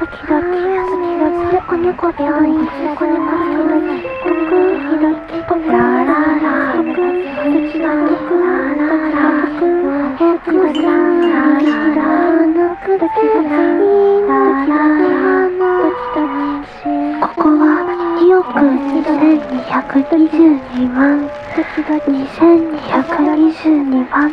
ひどいここは2億2222万2222万。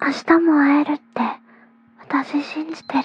明日も会えるって私信じてる。